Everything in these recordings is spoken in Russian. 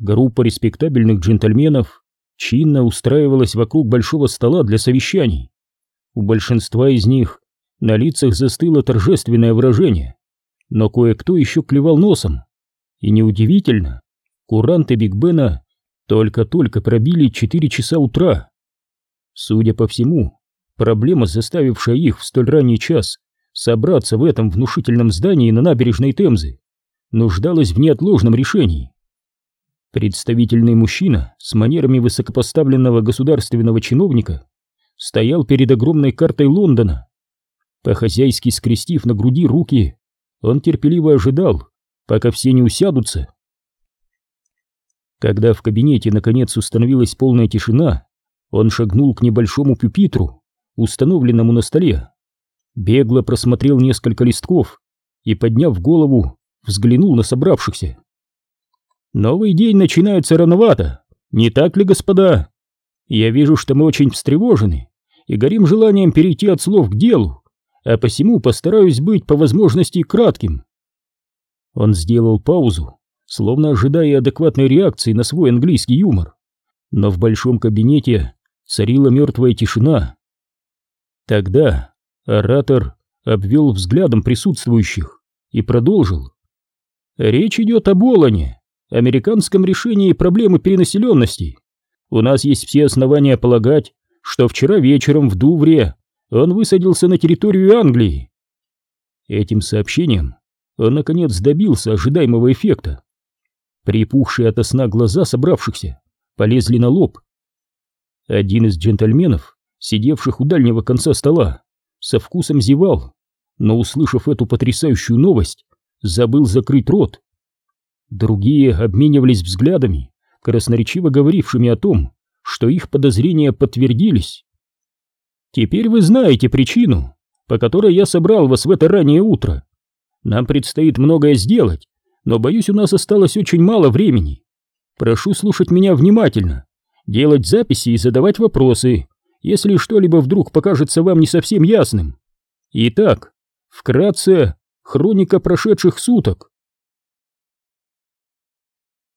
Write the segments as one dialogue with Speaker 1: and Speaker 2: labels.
Speaker 1: группа респектабельных джентльменов чинно устраивалась вокруг большого стола для совещаний. У большинства из них на лицах застыло торжественное выражение, но кое-кто еще клевал носом. И неудивительно, куранты Биг Бена только-только пробили 4 часа утра. Судя по всему, проблема, заставившая их в столь ранний час собраться в этом внушительном здании на набережной Темзы, нуждалась в неотложном решении. Представительный мужчина с манерами высокопоставленного государственного чиновника стоял перед огромной картой Лондона. По-хозяйски скрестив на груди руки, он терпеливо ожидал, пока все не усядутся. Когда в кабинете наконец установилась полная тишина, он шагнул к небольшому пюпитру, установленному на столе, бегло просмотрел несколько листков и, подняв голову, взглянул на собравшихся. «Новый день начинается рановато, не так ли, господа? Я вижу, что мы очень встревожены и горим желанием перейти от слов к делу, а посему постараюсь быть по возможности кратким». Он сделал паузу, словно ожидая адекватной реакции на свой английский юмор, но в большом кабинете царила мертвая тишина. Тогда оратор обвел взглядом присутствующих и продолжил. Речь идет о Болоне, американском решении проблемы перенаселенности. У нас есть все основания полагать, что вчера вечером в Дувре он высадился на территорию Англии. Этим сообщением он наконец добился ожидаемого эффекта. Припухшие от сна глаза собравшихся полезли на лоб. Один из джентльменов, сидевших у дальнего конца стола, со вкусом зевал, но, услышав эту потрясающую новость, забыл закрыть рот. Другие обменивались взглядами, красноречиво говорившими о том, что их подозрения подтвердились. «Теперь вы знаете причину, по которой я собрал вас в это раннее утро. Нам предстоит многое сделать, но, боюсь, у нас осталось очень мало времени. Прошу слушать меня внимательно, делать записи и задавать вопросы, если что-либо вдруг покажется вам не совсем ясным. Итак, вкратце, Хроника прошедших суток.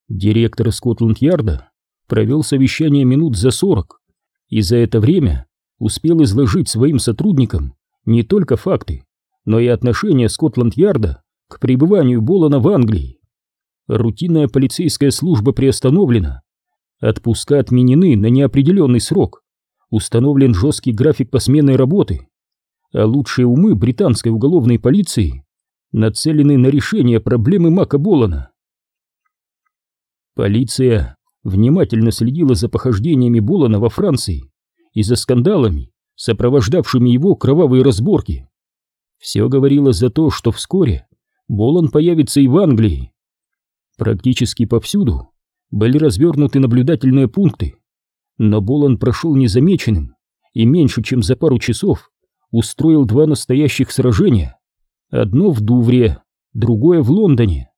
Speaker 1: Директор Скотланд-Ярда провел совещание минут за сорок и за это время успел изложить своим сотрудникам не только факты, но и отношение Скотланд-Ярда к пребыванию Болана в Англии. Рутинная полицейская служба приостановлена, отпуска отменены на неопределенный срок, установлен жесткий график посменной работы, а лучшие умы британской уголовной полиции нацелены на решение проблемы Мака Болана. Полиция внимательно следила за похождениями Болана во Франции и за скандалами, сопровождавшими его кровавые разборки. Все говорило за то, что вскоре Болан появится и в Англии. Практически повсюду были развернуты наблюдательные пункты, но Болан прошел незамеченным и меньше чем за пару часов устроил два настоящих сражения Одно в Дувре, другое в Лондоне.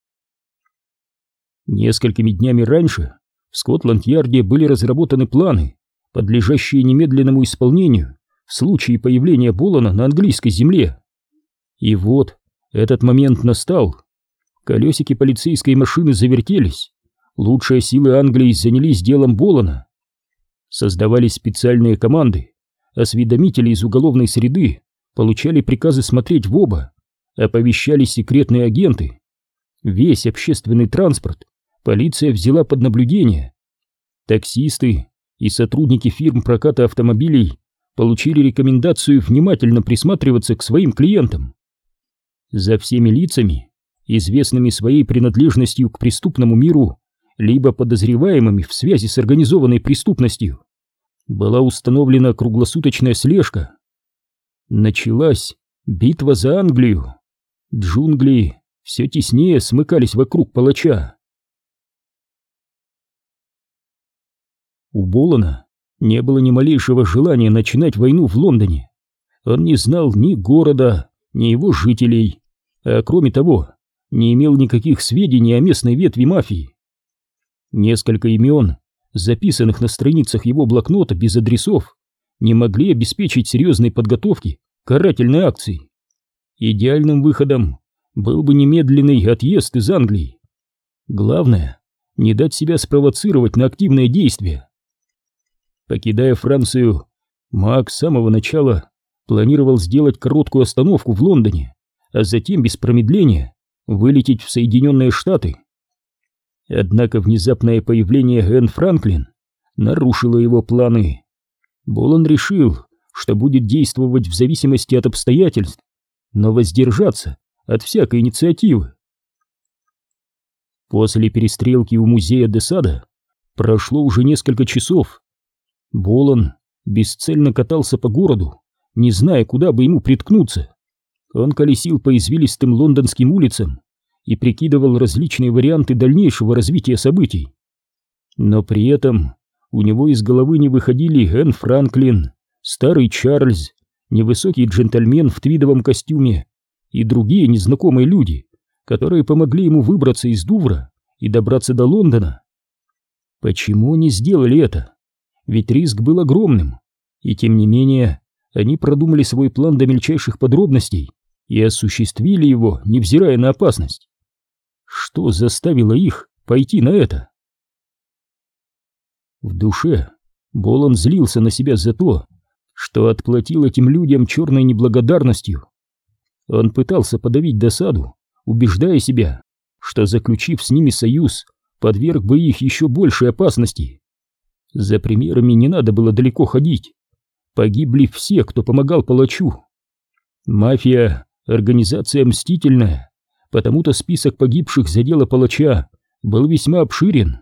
Speaker 1: Несколькими днями раньше в Скотланд-Ярде были разработаны планы, подлежащие немедленному исполнению в случае появления Болана на английской земле. И вот этот момент настал. Колесики полицейской машины завертелись. Лучшие силы Англии занялись делом Болана. Создавались специальные команды. Осведомители из уголовной среды получали приказы смотреть в оба оповещали секретные агенты. Весь общественный транспорт полиция взяла под наблюдение. Таксисты и сотрудники фирм проката автомобилей получили рекомендацию внимательно присматриваться к своим клиентам. За всеми лицами, известными своей принадлежностью к преступному миру, либо подозреваемыми в связи с организованной преступностью, была установлена круглосуточная слежка. Началась битва за Англию. Джунгли все теснее смыкались вокруг палача. У Болана не было ни малейшего желания начинать войну в Лондоне. Он не знал ни города, ни его жителей, а кроме того, не имел никаких сведений о местной ветви мафии. Несколько имен, записанных на страницах его блокнота без адресов, не могли обеспечить серьезной подготовки карательной акции. Идеальным выходом был бы немедленный отъезд из Англии. Главное, не дать себя спровоцировать на активное действие. Покидая Францию, Мак с самого начала планировал сделать короткую остановку в Лондоне, а затем без промедления вылететь в Соединенные Штаты. Однако внезапное появление Энн Франклин нарушило его планы. Болон решил, что будет действовать в зависимости от обстоятельств, но воздержаться от всякой инициативы. После перестрелки у музея Десада прошло уже несколько часов. Болон бесцельно катался по городу, не зная, куда бы ему приткнуться. Он колесил по извилистым лондонским улицам и прикидывал различные варианты дальнейшего развития событий. Но при этом у него из головы не выходили Энн Франклин, старый Чарльз, невысокий джентльмен в твидовом костюме и другие незнакомые люди, которые помогли ему выбраться из Дувра и добраться до Лондона. Почему они сделали это? Ведь риск был огромным, и тем не менее они продумали свой план до мельчайших подробностей и осуществили его, невзирая на опасность. Что заставило их пойти на это? В душе Болон злился на себя за то, что отплатил этим людям черной неблагодарностью. Он пытался подавить досаду, убеждая себя, что, заключив с ними союз, подверг бы их еще большей опасности. За примерами не надо было далеко ходить. Погибли все, кто помогал палачу. Мафия — организация мстительная, потому-то список погибших за дело палача был весьма обширен.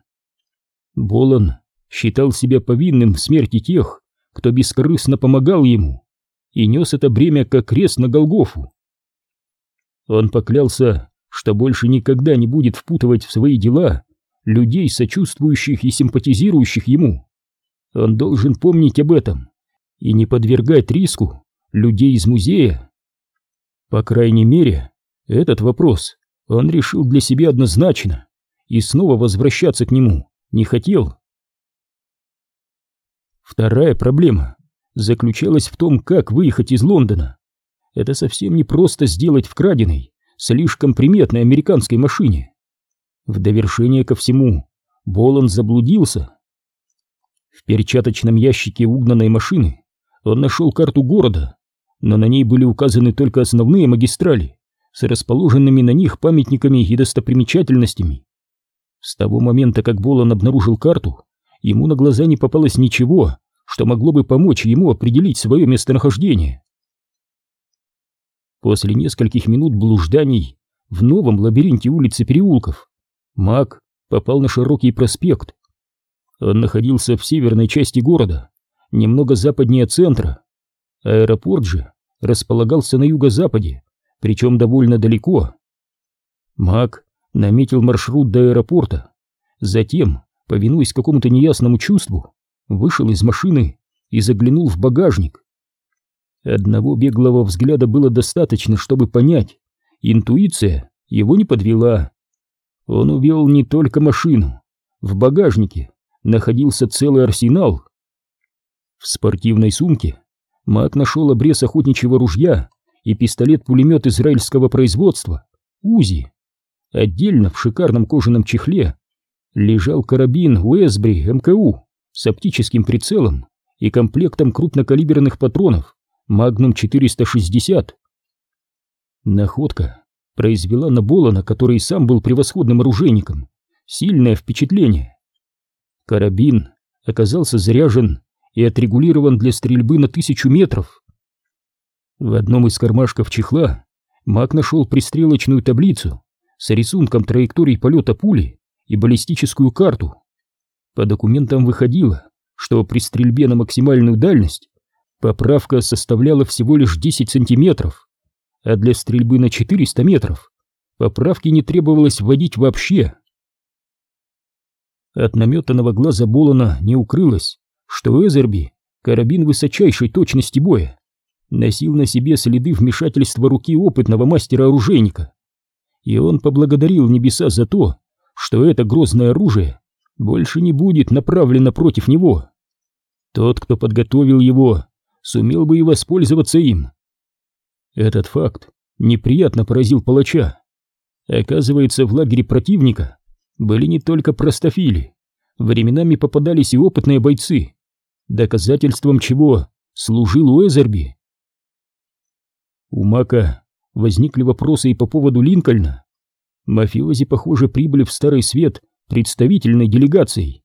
Speaker 1: Болон считал себя повинным в смерти тех, кто бескорыстно помогал ему, и нес это бремя как крест на Голгофу. Он поклялся, что больше никогда не будет впутывать в свои дела людей, сочувствующих и симпатизирующих ему. Он должен помнить об этом и не подвергать риску людей из музея. По крайней мере, этот вопрос он решил для себя однозначно и снова возвращаться к нему не хотел. Вторая проблема заключалась в том, как выехать из Лондона. Это совсем не просто сделать в краденой, слишком приметной американской машине. В довершение ко всему, Болон заблудился. В перчаточном ящике угнанной машины он нашел карту города, но на ней были указаны только основные магистрали с расположенными на них памятниками и достопримечательностями. С того момента, как Болон обнаружил карту, ему на глаза не попалось ничего, что могло бы помочь ему определить свое местонахождение. После нескольких минут блужданий в новом лабиринте улиц и переулков Мак попал на широкий проспект. Он находился в северной части города, немного западнее центра. Аэропорт же располагался на юго-западе, причем довольно далеко. Мак наметил маршрут до аэропорта, затем повинуясь какому-то неясному чувству, вышел из машины и заглянул в багажник. Одного беглого взгляда было достаточно, чтобы понять, интуиция его не подвела. Он увел не только машину, в багажнике находился целый арсенал. В спортивной сумке Мак нашел обрез охотничьего ружья и пистолет-пулемет израильского производства, УЗИ. Отдельно в шикарном кожаном чехле лежал карабин Уэсбри МКУ с оптическим прицелом и комплектом крупнокалиберных патронов Magnum 460. Находка произвела на Болона, который сам был превосходным оружейником, сильное впечатление. Карабин оказался заряжен и отрегулирован для стрельбы на тысячу метров. В одном из кармашков чехла Мак нашел пристрелочную таблицу с рисунком траекторий полета пули и баллистическую карту. По документам выходило, что при стрельбе на максимальную дальность поправка составляла всего лишь 10 сантиметров, а для стрельбы на 400 метров поправки не требовалось вводить вообще. От наметанного глаза Болона не укрылось, что Эзерби, карабин высочайшей точности боя, носил на себе следы вмешательства руки опытного мастера-оружейника. И он поблагодарил небеса за то, что это грозное оружие больше не будет направлено против него. Тот, кто подготовил его, сумел бы и воспользоваться им. Этот факт неприятно поразил палача. Оказывается, в лагере противника были не только простофили. Временами попадались и опытные бойцы, доказательством чего служил Уэзерби. У Мака возникли вопросы и по поводу Линкольна. Мафиози, похоже, прибыли в Старый Свет представительной делегацией.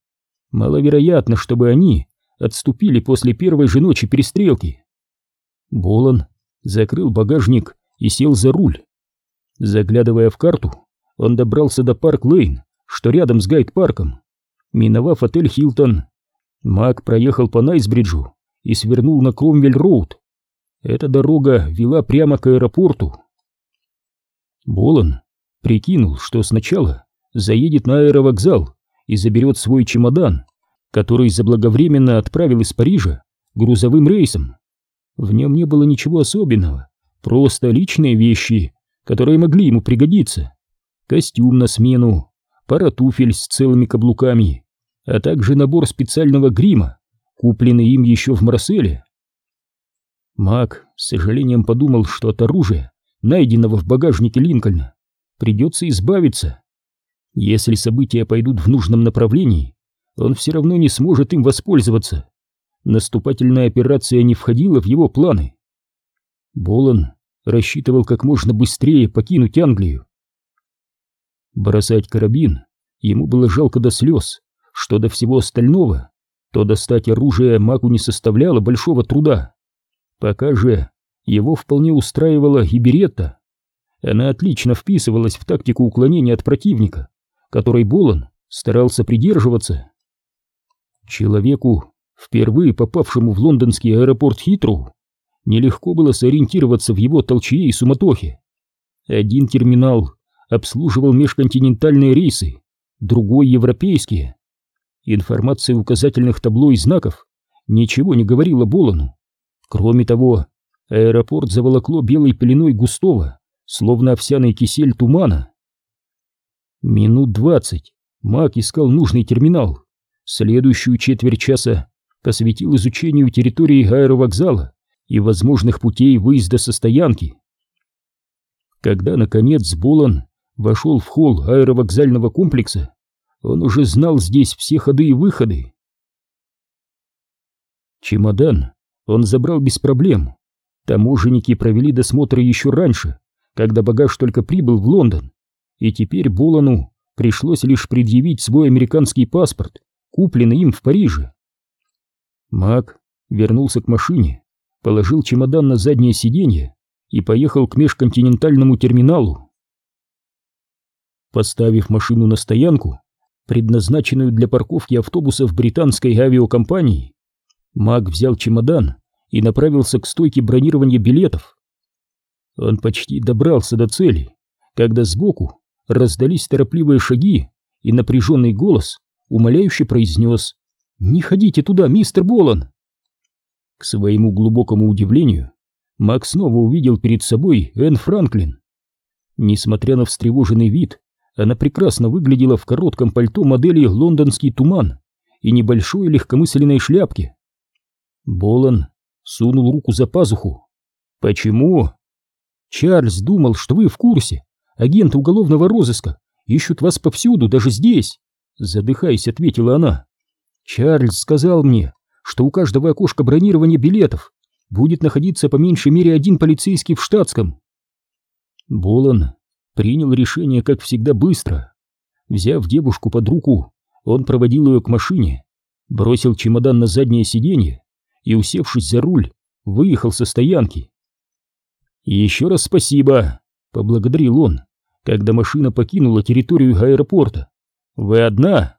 Speaker 1: Маловероятно, чтобы они отступили после первой же ночи перестрелки. Болан закрыл багажник и сел за руль. Заглядывая в карту, он добрался до Парк-Лейн, что рядом с Гайд-парком. Миновав отель «Хилтон», Мак проехал по Найтсбриджу и свернул на Кромвель-Роуд. Эта дорога вела прямо к аэропорту. Болон прикинул, что сначала заедет на аэровокзал и заберет свой чемодан, который заблаговременно отправил из Парижа грузовым рейсом. В нем не было ничего особенного, просто личные вещи, которые могли ему пригодиться. Костюм на смену, пара туфель с целыми каблуками, а также набор специального грима, купленный им еще в Марселе. Мак с сожалением подумал, что от оружия, найденного в багажнике Линкольна, придется избавиться. Если события пойдут в нужном направлении, он все равно не сможет им воспользоваться. Наступательная операция не входила в его планы. Болон рассчитывал как можно быстрее покинуть Англию. Бросать карабин ему было жалко до слез, что до всего остального, то достать оружие магу не составляло большого труда. Пока же его вполне устраивала и беретта. Она отлично вписывалась в тактику уклонения от противника, которой Болон старался придерживаться. Человеку, впервые попавшему в лондонский аэропорт Хитроу, нелегко было сориентироваться в его толчье и суматохе. Один терминал обслуживал межконтинентальные рейсы, другой — европейские. Информация указательных табло и знаков ничего не говорила Болону. Кроме того, аэропорт заволокло белой пеленой густого, словно овсяный кисель тумана. Минут двадцать Мак искал нужный терминал. Следующую четверть часа посвятил изучению территории аэровокзала и возможных путей выезда со стоянки. Когда, наконец, Болон вошел в холл аэровокзального комплекса, он уже знал здесь все ходы и выходы. Чемодан он забрал без проблем. Таможенники провели досмотр еще раньше, когда багаж только прибыл в Лондон, и теперь Болану пришлось лишь предъявить свой американский паспорт, купленный им в Париже. Мак вернулся к машине, положил чемодан на заднее сиденье и поехал к межконтинентальному терминалу. Поставив машину на стоянку, предназначенную для парковки автобусов британской авиакомпании, Мак взял чемодан и направился к стойке бронирования билетов. Он почти добрался до цели, когда сбоку раздались торопливые шаги, и напряженный голос умоляюще произнес «Не ходите туда, мистер Болан!» К своему глубокому удивлению, Мак снова увидел перед собой Энн Франклин. Несмотря на встревоженный вид, она прекрасно выглядела в коротком пальто модели «Лондонский туман» и небольшой легкомысленной шляпке. Болан сунул руку за пазуху. «Почему?» «Чарльз думал, что вы в курсе. Агенты уголовного розыска ищут вас повсюду, даже здесь!» Задыхаясь, ответила она. «Чарльз сказал мне, что у каждого окошка бронирования билетов будет находиться по меньшей мере один полицейский в штатском». Болан принял решение, как всегда, быстро. Взяв девушку под руку, он проводил ее к машине, бросил чемодан на заднее сиденье и, усевшись за руль, выехал со стоянки. «Еще раз спасибо», — поблагодарил он, когда машина покинула территорию аэропорта. «Вы одна?»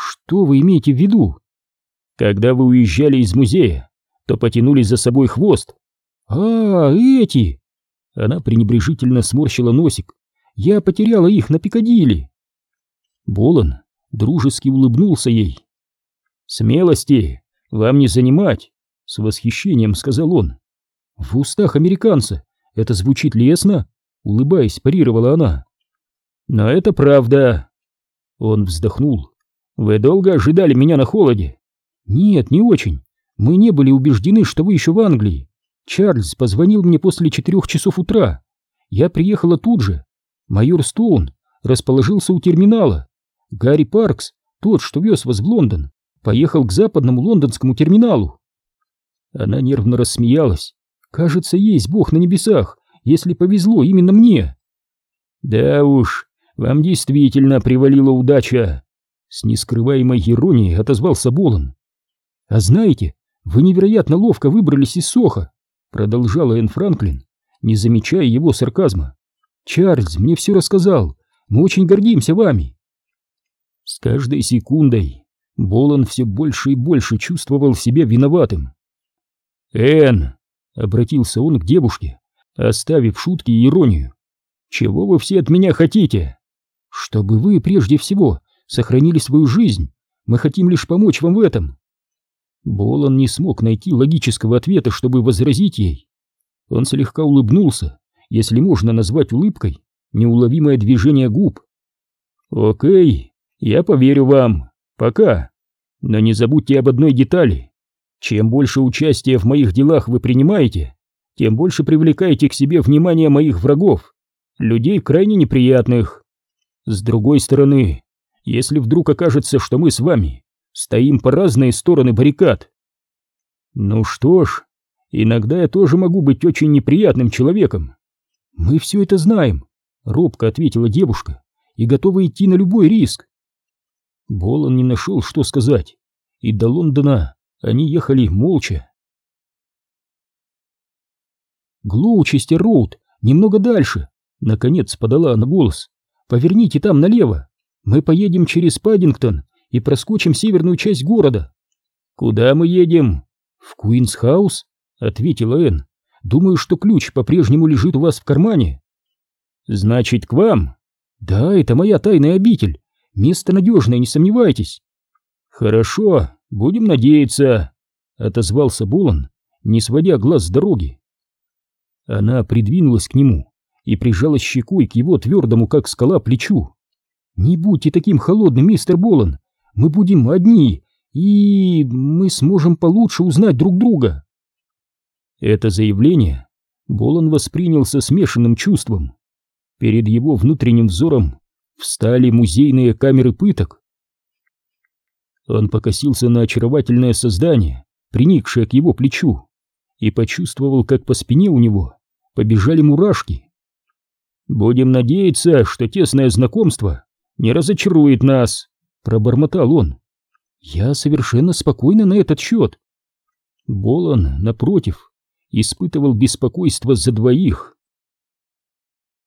Speaker 1: «Что вы имеете в виду?» «Когда вы уезжали из музея, то потянули за собой хвост». «А, эти!» Она пренебрежительно сморщила носик. «Я потеряла их на Пикадилли». Болон дружески улыбнулся ей. «Смелости вам не занимать!» — с восхищением сказал он. «В устах американца это звучит лестно?» — улыбаясь, парировала она. «Но это правда!» Он вздохнул. «Вы долго ожидали меня на холоде?» «Нет, не очень. Мы не были убеждены, что вы еще в Англии. Чарльз позвонил мне после четырех часов утра. Я приехала тут же. Майор Стоун расположился у терминала. Гарри Паркс, тот, что вез вас в Лондон, поехал к западному лондонскому терминалу. Она нервно рассмеялась. Кажется, есть Бог на небесах, если повезло именно мне. Да уж, вам действительно привалила удача. С нескрываемой иронией отозвался Болон. А знаете, вы невероятно ловко выбрались из Соха, продолжала Энн Франклин, не замечая его сарказма. Чарльз мне все рассказал. Мы очень гордимся вами. С каждой секундой Болон все больше и больше чувствовал себя виноватым. «Энн!» — обратился он к девушке, оставив шутки и иронию. «Чего вы все от меня хотите?» «Чтобы вы прежде всего сохранили свою жизнь. Мы хотим лишь помочь вам в этом». Болон не смог найти логического ответа, чтобы возразить ей. Он слегка улыбнулся, если можно назвать улыбкой неуловимое движение губ. «Окей, я поверю вам. Пока. Но не забудьте об одной детали. Чем больше участия в моих делах вы принимаете, тем больше привлекаете к себе внимание моих врагов, людей крайне неприятных. С другой стороны, если вдруг окажется, что мы с вами стоим по разные стороны баррикад. Ну что ж, иногда я тоже могу быть очень неприятным человеком. Мы все это знаем, робко ответила девушка, и готовы идти на любой риск. Болон не нашел, что сказать, и до Лондона они ехали молча. Глоучестер-роуд, немного дальше, наконец подала она голос. Поверните там налево. Мы поедем через Паддингтон и проскочим северную часть города. Куда мы едем? В Куинс-хаус, ответила Энн. Думаю, что ключ по-прежнему лежит у вас в кармане. Значит, к вам? Да, это моя тайная обитель. Место надежное, не сомневайтесь. Хорошо, будем надеяться, отозвался Болан, не сводя глаз с дороги. Она придвинулась к нему и прижалась щекой к его твердому, как скала, плечу. «Не будьте таким холодным, мистер Болан. Мы будем одни, и мы сможем получше узнать друг друга». Это заявление Болан воспринял со смешанным чувством. Перед его внутренним взором встали музейные камеры пыток. Он покосился на очаровательное создание, приникшее к его плечу, и почувствовал, как по спине у него побежали мурашки. «Будем надеяться, что тесное знакомство не разочарует нас», — пробормотал он. «Я совершенно спокойно на этот счет». Болон, напротив, испытывал беспокойство за двоих.